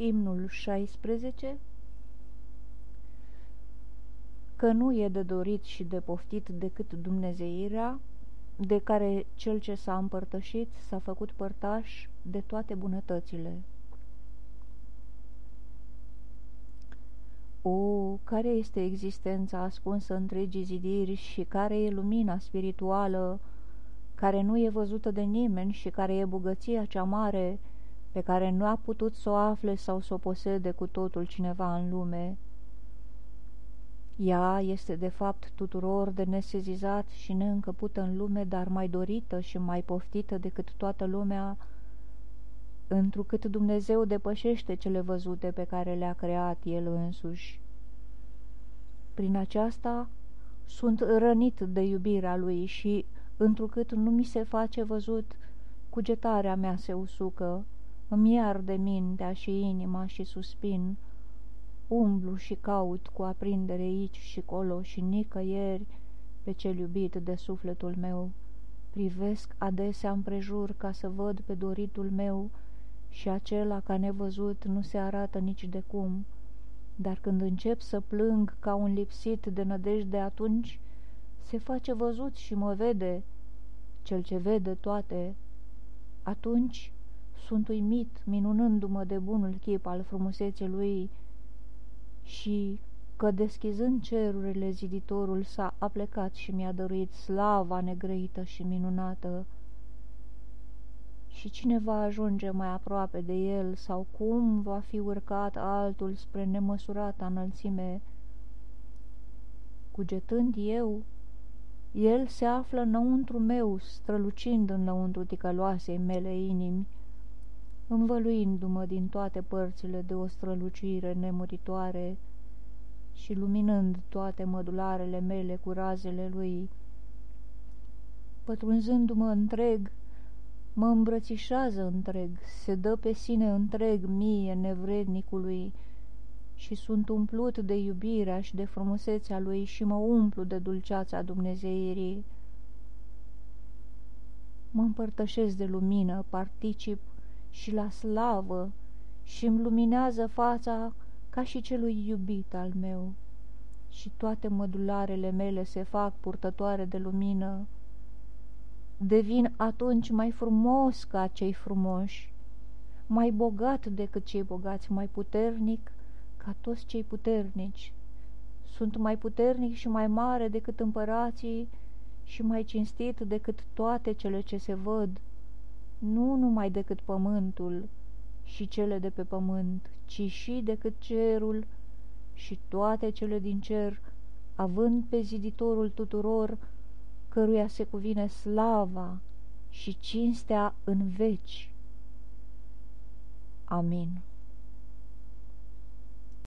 Imnul 16 Că nu e de dorit și de poftit decât Dumnezeirea, de care cel ce s-a împărtășit s-a făcut părtaș de toate bunătățile. O, care este existența ascunsă întregii zidiri și care e lumina spirituală, care nu e văzută de nimeni și care e bogăția cea mare, pe care nu a putut să o afle sau să o posede cu totul cineva în lume. Ea este de fapt tuturor de nesezizat și neîncăpută în lume, dar mai dorită și mai poftită decât toată lumea, întrucât Dumnezeu depășește cele văzute pe care le-a creat El însuși. Prin aceasta sunt rănit de iubirea Lui și, întrucât nu mi se face văzut, cugetarea mea se usucă, îmi de mintea și inima și suspin, umblu și caut cu aprindere aici și colo și nicăieri pe cel iubit de sufletul meu. Privesc adesea împrejur ca să văd pe doritul meu și acela ca nevăzut nu se arată nici de cum. Dar când încep să plâng ca un lipsit de nădejde atunci, se face văzut și mă vede, cel ce vede toate. Atunci sunt uimit, minunându-mă de bunul chip al frumuseței lui și că deschizând cerurile ziditorul s-a aplecat și mi-a dăruit slava negrăită și minunată. Și cine va ajunge mai aproape de el sau cum va fi urcat altul spre nemăsurata înălțime? Cugetând eu, el se află înăuntru meu, strălucind înăuntru ticăloasei mele inimi, învăluindu-mă din toate părțile de o strălucire nemuritoare și luminând toate mădularele mele cu razele lui. Pătrunzându-mă întreg, mă îmbrățișează întreg, se dă pe sine întreg mie nevrednicului și sunt umplut de iubirea și de frumusețea lui și mă umplu de dulceața Dumnezeirii. Mă împărtășesc de lumină, particip și la slavă și îmi luminează fața ca și celui iubit al meu și toate mădularele mele se fac purtătoare de lumină. Devin atunci mai frumos ca cei frumoși, mai bogat decât cei bogați, mai puternic ca toți cei puternici. Sunt mai puternic și mai mare decât împărații și mai cinstit decât toate cele ce se văd nu numai decât pământul și cele de pe pământ, ci și decât cerul și toate cele din cer, având pe ziditorul tuturor, căruia se cuvine slava și cinstea în veci. Amin.